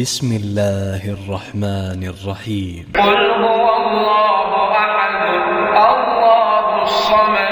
بسم الله الرحمن الرحيم. قل هو الله أحد الله الصمد